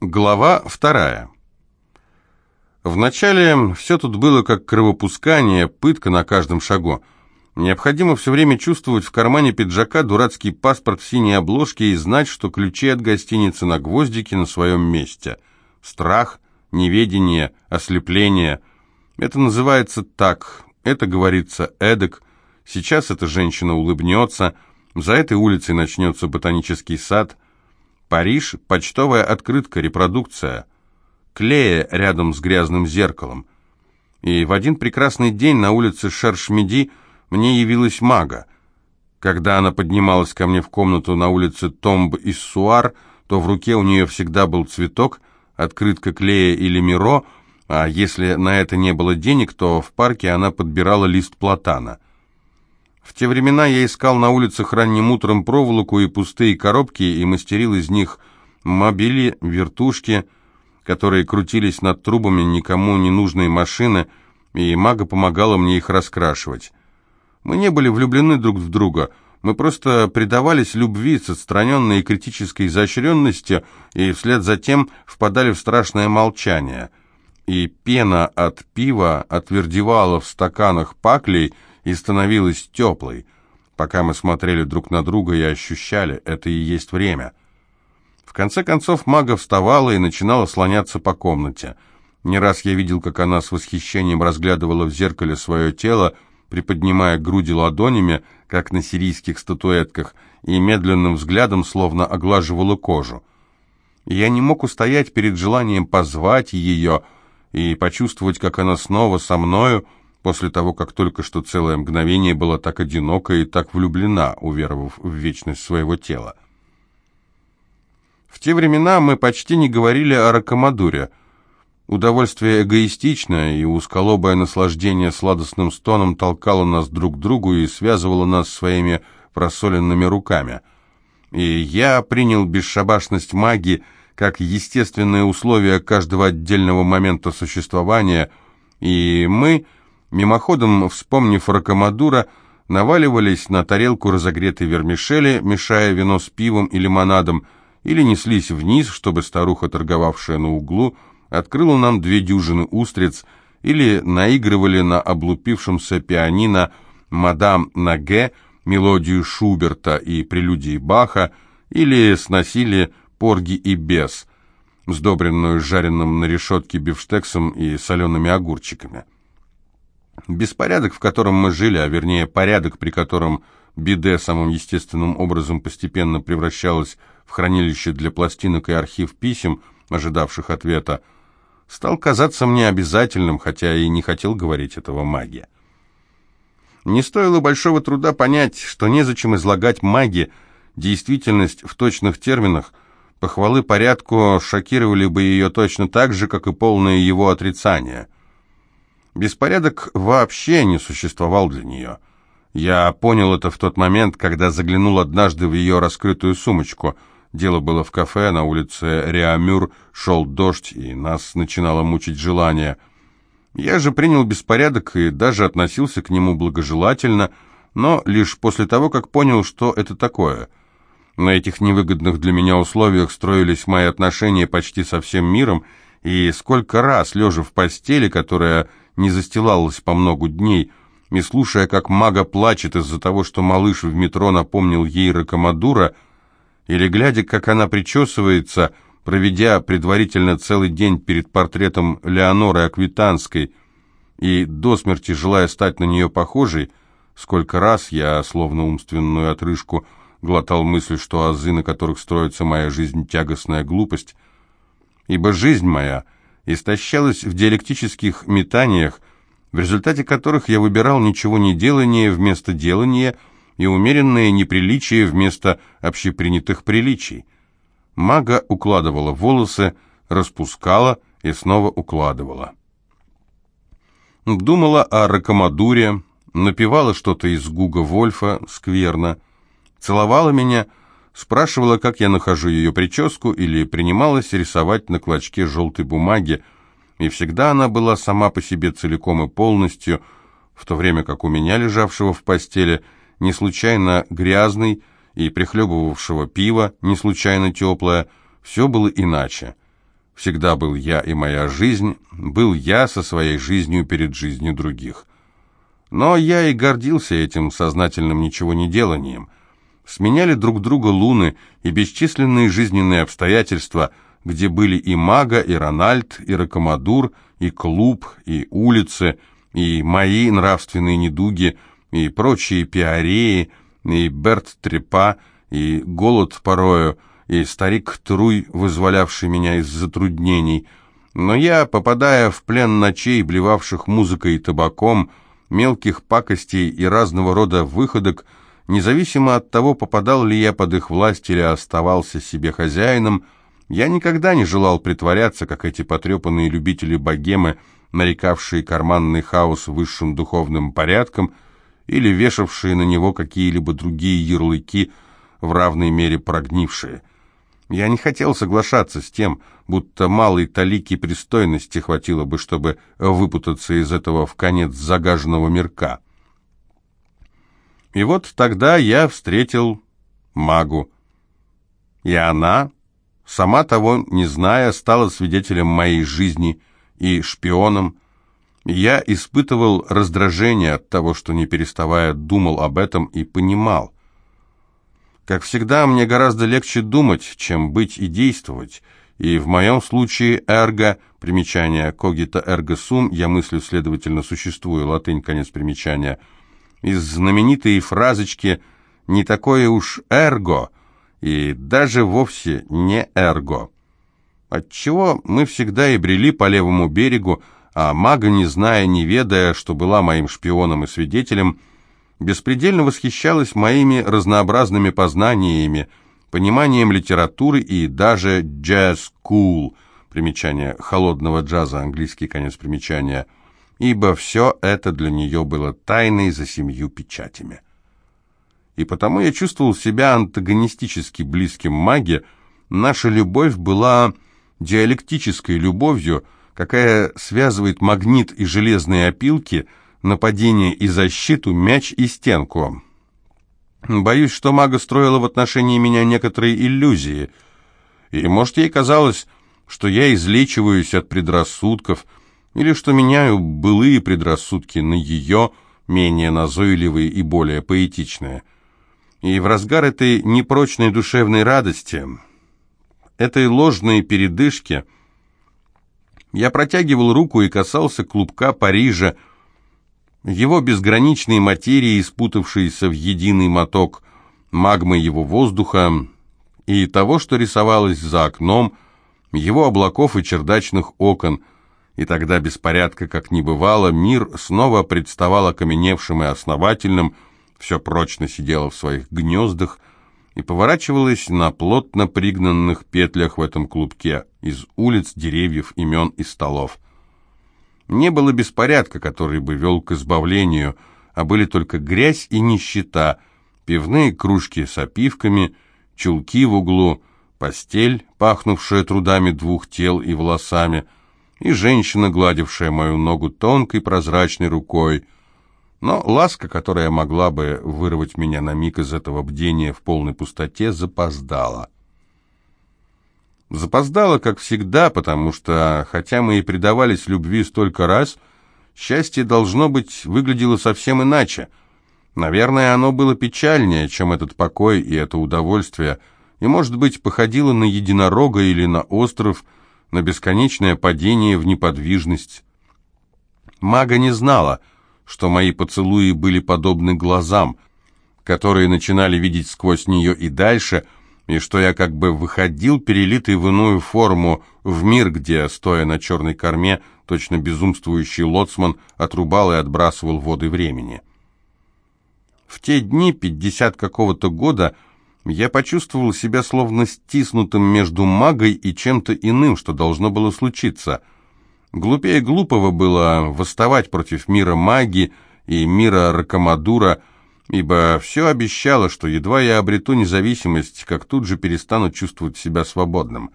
Глава вторая. Вначале все тут было как кровопускание, пытка на каждом шагу. Необходимо все время чувствовать в кармане пиджака дурацкий паспорт в синей обложке и знать, что ключи от гостиницы на гвоздике на своем месте. Страх, неведение, ослепление. Это называется так, это говорится эдак. Сейчас эта женщина улыбнется, за этой улицей начнется ботанический сад – Париж, почтовая открытка, репродукция. Клея рядом с грязным зеркалом. И в один прекрасный день на улице Шершмеди мне явилась мага. Когда она поднималась ко мне в комнату на улице Томб из Суар, то в руке у нее всегда был цветок, открытка клея или миро, а если на это не было денег, то в парке она подбирала лист платана. В те времена я искал на улицах ранним утром проволоку и пустые коробки и мастерил из них мобили, вертушки, которые крутились над трубами никому не нужной машины, и мага помогала мне их раскрашивать. Мы не были влюблены друг в друга, мы просто предавались любви с отстраненной и критической изощренностью, и вслед за тем впадали в страшное молчание. И пена от пива отвердевала в стаканах паклей — и становилась теплой, пока мы смотрели друг на друга и ощущали, это и есть время. В конце концов мага вставала и начинала слоняться по комнате. Не раз я видел, как она с восхищением разглядывала в зеркале свое тело, приподнимая груди ладонями, как на сирийских статуэтках, и медленным взглядом словно оглаживала кожу. Я не мог устоять перед желанием позвать ее и почувствовать, как она снова со мною, после того, как только что целое мгновение была так одинока и так влюблена, уверовав в вечность своего тела. В те времена мы почти не говорили о ракомадуре. Удовольствие эгоистичное и узколобое наслаждение сладостным стоном толкало нас друг к другу и связывало нас своими просоленными руками. И я принял бесшабашность магии как естественное условие каждого отдельного момента существования, и мы мимоходом вспомнив Ракомадура, наваливались на тарелку разогретой вермишели, мешая вино с пивом и лимонадом, или неслись вниз, чтобы старуха, торговавшая на углу, открыла нам две дюжины устриц, или наигрывали на облупившемся пианино «Мадам Наге» мелодию Шуберта и прелюдии Баха, или сносили «Порги и бес», сдобренную жареным на решетке бифштексом и солеными огурчиками. Беспорядок, в котором мы жили, а вернее порядок, при котором биде самым естественным образом постепенно превращалось в хранилище для пластинок и архив писем, ожидавших ответа, стал казаться мне обязательным, хотя и не хотел говорить этого магия. Не стоило большого труда понять, что незачем излагать маги, действительность в точных терминах, похвалы порядку шокировали бы ее точно так же, как и полное его отрицание – Беспорядок вообще не существовал для нее. Я понял это в тот момент, когда заглянул однажды в ее раскрытую сумочку. Дело было в кафе, на улице Реамюр, шел дождь, и нас начинало мучить желание. Я же принял беспорядок и даже относился к нему благожелательно, но лишь после того, как понял, что это такое. На этих невыгодных для меня условиях строились мои отношения почти со всем миром, и сколько раз, лежа в постели, которая не застилалась по многу дней, и слушая, как мага плачет из-за того, что малыш в метро напомнил ей Ракомадура, или глядя, как она причесывается, проведя предварительно целый день перед портретом Леоноры Аквитанской, и до смерти желая стать на нее похожей, сколько раз я, словно умственную отрыжку, глотал мысль, что азы, на которых строится моя жизнь, тягостная глупость, ибо жизнь моя — истощалась в диалектических метаниях, в результате которых я выбирал ничего не делание вместо делания и умеренное неприличие вместо общепринятых приличий. Мага укладывала волосы, распускала и снова укладывала. Думала о Ракомадуре, напевала что-то из Гуга Вольфа, скверно, целовала меня, спрашивала, как я нахожу ее прическу, или принималась рисовать на клочке желтой бумаги, и всегда она была сама по себе целиком и полностью, в то время как у меня, лежавшего в постели, не случайно грязный и прихлебывавшего пиво, не случайно теплое, все было иначе. всегда был я и моя жизнь, был я со своей жизнью перед жизнью других. Но я и гордился этим сознательным ничего не деланием. Сменяли друг друга луны и бесчисленные жизненные обстоятельства, где были и Мага, и Рональд, и Ракомадур, и клуб, и улицы, и мои нравственные недуги, и прочие пиареи, и Берт Трепа, и голод порою, и старик Труй, вызволявший меня из затруднений. Но я, попадая в плен ночей, блевавших музыкой и табаком, мелких пакостей и разного рода выходок, независимо от того, попадал ли я под их власть или оставался себе хозяином, я никогда не желал притворяться, как эти потрепанные любители богемы, нарекавшие карманный хаос высшим духовным порядком или вешавшие на него какие-либо другие ярлыки, в равной мере прогнившие. Я не хотел соглашаться с тем, будто малой талики пристойности хватило бы, чтобы выпутаться из этого в конец загаженного мирка. И вот тогда я встретил магу. И она, сама того не зная, стала свидетелем моей жизни и шпионом. Я испытывал раздражение от того, что не переставая думал об этом и понимал. Как всегда, мне гораздо легче думать, чем быть и действовать. И в моем случае эрго, примечание когита эрго сум, я мыслю, следовательно, существую, латынь, конец примечания, из знаменитой фразочки «не такое уж эрго» и даже вовсе не эрго. Отчего мы всегда и брели по левому берегу, а мага, не зная, не ведая, что была моим шпионом и свидетелем, беспредельно восхищалась моими разнообразными познаниями, пониманием литературы и даже джаз-кул, примечание холодного джаза, английский конец примечания, ибо все это для нее было тайной за семью печатями. И потому я чувствовал себя антагонистически близким маге, наша любовь была диалектической любовью, какая связывает магнит и железные опилки – нападение и защиту, мяч и стенку. Боюсь, что мага строила в отношении меня некоторые иллюзии. И, может, ей казалось, что я излечиваюсь от предрассудков, или что меняю былые предрассудки на ее, менее назойливые и более поэтичные. И в разгар этой непрочной душевной радости, этой ложной передышки, я протягивал руку и касался клубка Парижа, его безграничной материи, спутавшейся в единый моток магмы его воздуха и того, что рисовалось за окном, его облаков и чердачных окон, и тогда беспорядка как не бывало, мир снова представал окаменевшим и основательным, все прочно сидело в своих гнездах и поворачивалось на плотно пригнанных петлях в этом клубке из улиц, деревьев, имен и столов. Не было беспорядка, который бы вел к избавлению, а были только грязь и нищета, пивные кружки с опивками, чулки в углу, постель, пахнувшая трудами двух тел и волосами, и женщина, гладившая мою ногу тонкой прозрачной рукой. Но ласка, которая могла бы вырвать меня на миг из этого бдения в полной пустоте, запоздала. Запоздало, как всегда, потому что, хотя мы и предавались любви столько раз, счастье, должно быть, выглядело совсем иначе. Наверное, оно было печальнее, чем этот покой и это удовольствие, и, может быть, походило на единорога или на остров, на бесконечное падение в неподвижность. Мага не знала, что мои поцелуи были подобны глазам, которые начинали видеть сквозь нее и дальше — и что я как бы выходил, перелитый в иную форму, в мир, где, стоя на черной корме, точно безумствующий лоцман отрубал и отбрасывал воды времени. В те дни, пятьдесят какого-то года, я почувствовал себя словно стиснутым между магой и чем-то иным, что должно было случиться. Глупее глупого было восставать против мира магии и мира Ракомадура, ибо все обещало, что едва я обрету независимость, как тут же перестану чувствовать себя свободным.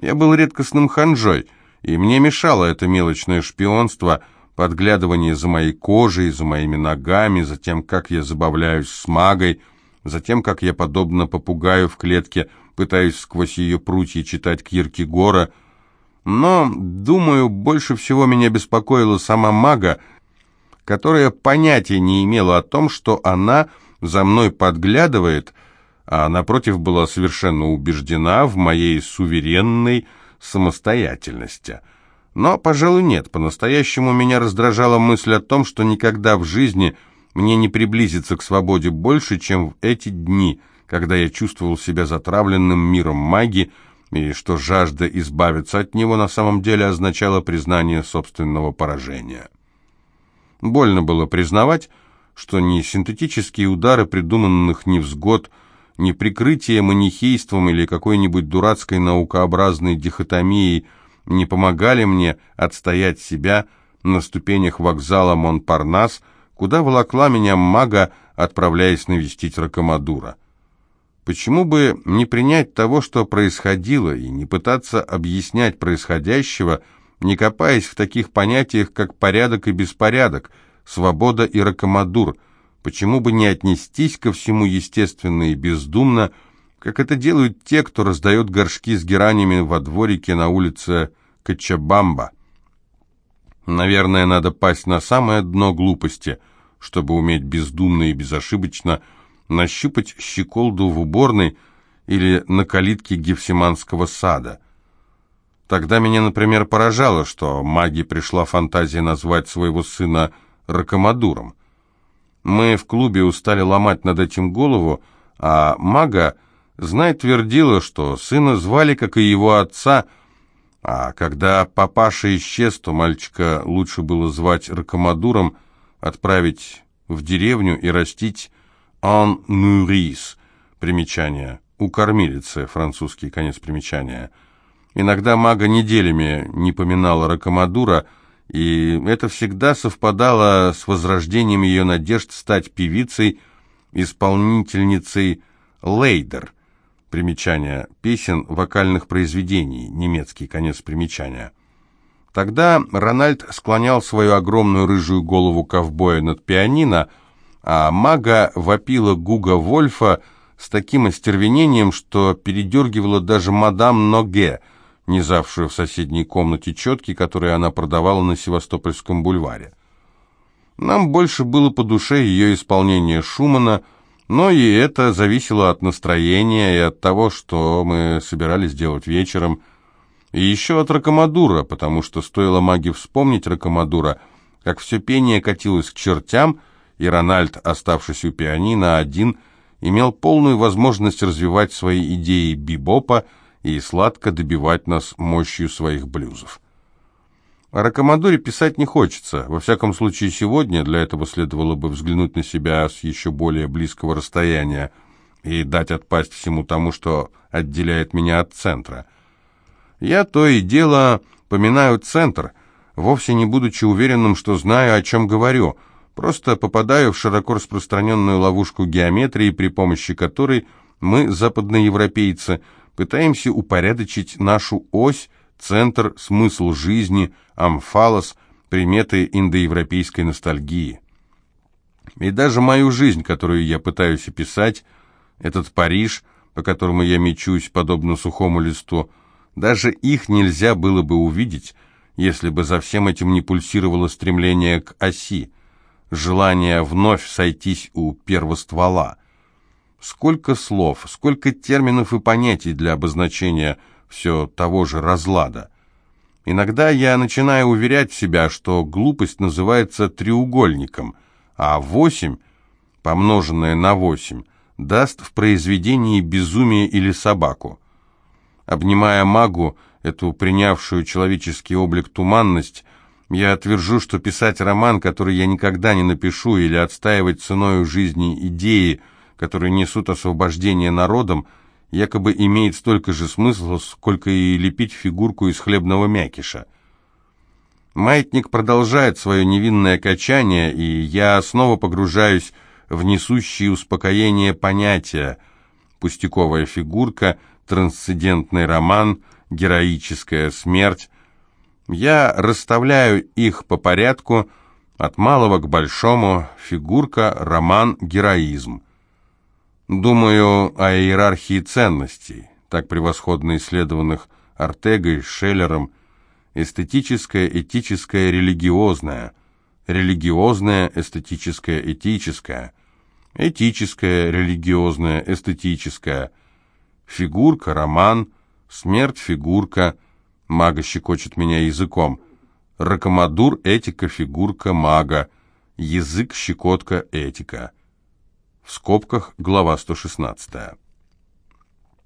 Я был редкостным ханжой, и мне мешало это мелочное шпионство, подглядывание за моей кожей, за моими ногами, за тем, как я забавляюсь с магой, за тем, как я, подобно попугаю в клетке, пытаюсь сквозь ее прутья читать Киркегора, Но, думаю, больше всего меня беспокоила сама мага, которая понятия не имела о том, что она за мной подглядывает, а напротив была совершенно убеждена в моей суверенной самостоятельности. Но, пожалуй, нет, по-настоящему меня раздражала мысль о том, что никогда в жизни мне не приблизиться к свободе больше, чем в эти дни, когда я чувствовал себя затравленным миром магии, и что жажда избавиться от него на самом деле означала признание собственного поражения. Больно было признавать, что ни синтетические удары придуманных невзгод, ни прикрытие манихейством или какой-нибудь дурацкой наукообразной дихотомией не помогали мне отстоять себя на ступенях вокзала Монпарнас, куда волокла меня мага, отправляясь навестить Ракомадура. Почему бы не принять того, что происходило, и не пытаться объяснять происходящего, не копаясь в таких понятиях, как порядок и беспорядок, свобода и ракомадур? Почему бы не отнестись ко всему естественно и бездумно, как это делают те, кто раздает горшки с геранями во дворике на улице Качабамба? Наверное, надо пасть на самое дно глупости, чтобы уметь бездумно и безошибочно нащупать щеколду в уборной или на калитке Гефсиманского сада. Тогда меня, например, поражало, что маги пришла фантазия назвать своего сына Ракомадуром. Мы в клубе устали ломать над этим голову, а мага, знай, твердила, что сына звали, как и его отца, а когда папаша исчез, то мальчика лучше было звать Ракомадуром, отправить в деревню и растить «en nourrice» примечание, у кормилицы, французский конец примечания. Иногда мага неделями не поминала Ракомадура, и это всегда совпадало с возрождением ее надежд стать певицей, исполнительницей «Лейдер», примечание, песен вокальных произведений, немецкий конец примечания. Тогда Рональд склонял свою огромную рыжую голову ковбоя над пианино, а мага вопила Гуга Вольфа с таким остервенением, что передергивала даже мадам Ноге, низавшую в соседней комнате четки, которые она продавала на Севастопольском бульваре. Нам больше было по душе ее исполнение Шумана, но и это зависело от настроения и от того, что мы собирались делать вечером, и еще от Ракомадура, потому что стоило маге вспомнить Ракомадура, как все пение катилось к чертям, и Рональд, оставшись у пианино один, имел полную возможность развивать свои идеи бибопа и сладко добивать нас мощью своих блюзов. О Ракомадоре писать не хочется. Во всяком случае, сегодня для этого следовало бы взглянуть на себя с еще более близкого расстояния и дать отпасть всему тому, что отделяет меня от центра. Я то и дело поминаю центр, вовсе не будучи уверенным, что знаю, о чем говорю – Просто попадаю в широко распространенную ловушку геометрии, при помощи которой мы, западноевропейцы, пытаемся упорядочить нашу ось, центр, смысл жизни, амфалос, приметы индоевропейской ностальгии. И даже мою жизнь, которую я пытаюсь описать, этот Париж, по которому я мечусь, подобно сухому листу, даже их нельзя было бы увидеть, если бы за всем этим не пульсировало стремление к оси, желание вновь сойтись у первоствола. Сколько слов, сколько терминов и понятий для обозначения все того же разлада. Иногда я начинаю уверять себя, что глупость называется треугольником, а восемь, помноженное на восемь, даст в произведении безумие или собаку. Обнимая магу, эту принявшую человеческий облик туманность, я отвержу, что писать роман, который я никогда не напишу, или отстаивать ценой жизни идеи, которые несут освобождение народом, якобы имеет столько же смысла, сколько и лепить фигурку из хлебного мякиша. Маятник продолжает свое невинное качание, и я снова погружаюсь в несущие успокоение понятия. Пустяковая фигурка, трансцендентный роман, героическая смерть, я расставляю их по порядку, от малого к большому, фигурка, роман, героизм. Думаю о иерархии ценностей, так превосходно исследованных Артегой, Шеллером. Эстетическое, этическое, религиозное, религиозное, эстетическое, этическое, этическое, религиозное, эстетическое, фигурка, роман, смерть, фигурка, мага щекочет меня языком, ракомадур, этика, фигурка, мага, язык, щекотка, этика. В скобках глава 116.